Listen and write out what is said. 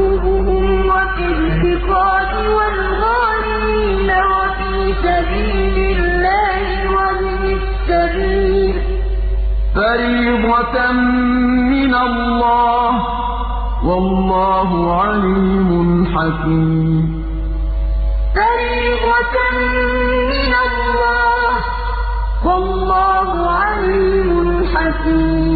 قُلُوبُهُمْ وَفِي الرِّقَابِ وَالْغَارِمِينَ وَفِي سَبِيلِ اللَّهِ وَابْنِ السَّبِيلِ ۖ فَرِيضَةً مِّنَ اللَّهِ ۗ. وَاللَّهُ عَلِيمٌ حَكِيمٌ. فَرِيضَةً مِّنَ اللَّهِ ۗ. وَاللَّهُ عَلِيمٌ حَكِيمٌ.